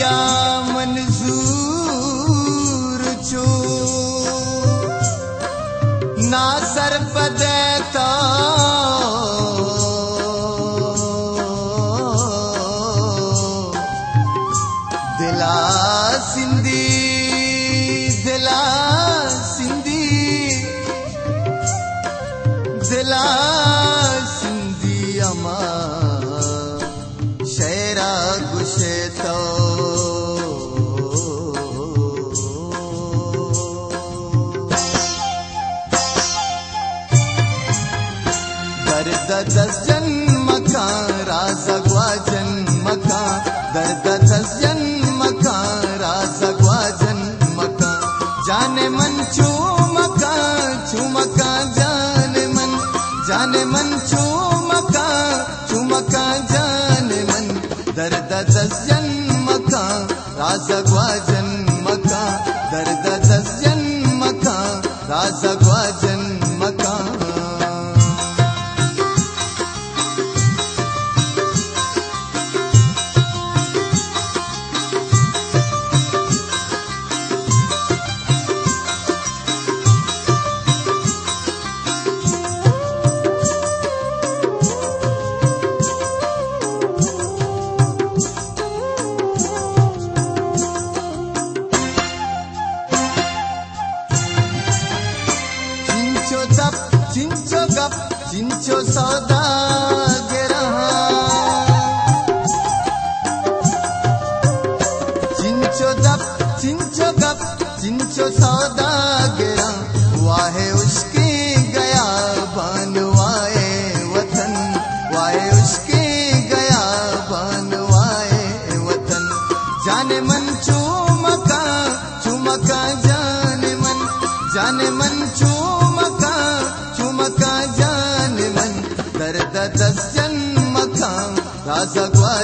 मन्ू दर्द दस जन्म का राजगवा जन्म का दर्द दस जन्म का राजगवा जन्म का जाने मन चूमका चूमका जाने मन जाने मन चूमका चूमका जाने मन दर्द दस जन्म का राजगवा जन्म का दर्द दस जन्म का राजगवा जन्म का चिंचो सौदा गिरहा चिंचो दप चिंचो गप चिंचो सौदा गिरा वाहे उसकी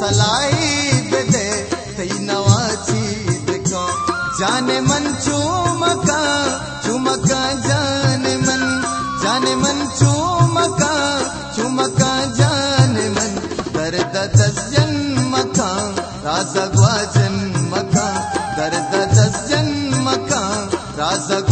सलाई बेदे तई नवाची बिका जाने मन चूमका, चुमका जाने मन। जाने मन चूमका, चुमका जाने मन। दर्द दस जन्म का राजगवा जन्म का दर्द दस जन्म का राजगवा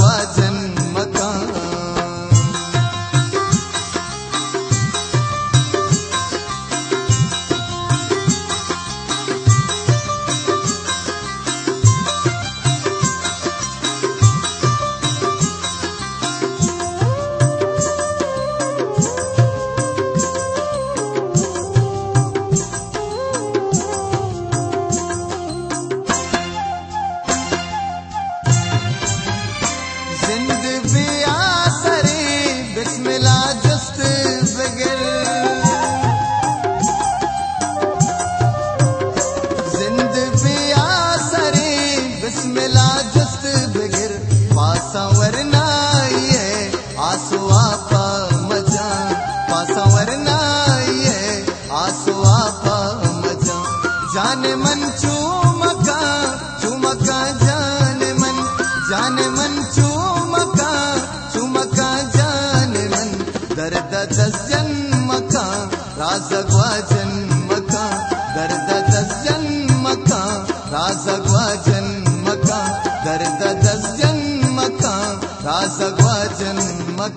जाने मन चूमका चूमका जाने मन। जाने मन चूमका चूमका जाने मन। दर्द दस जन्म का राजगवा जन्म का दर्द दस जन्म का राजगवा जन्म दर्द दस जन्म राजगवा जन्म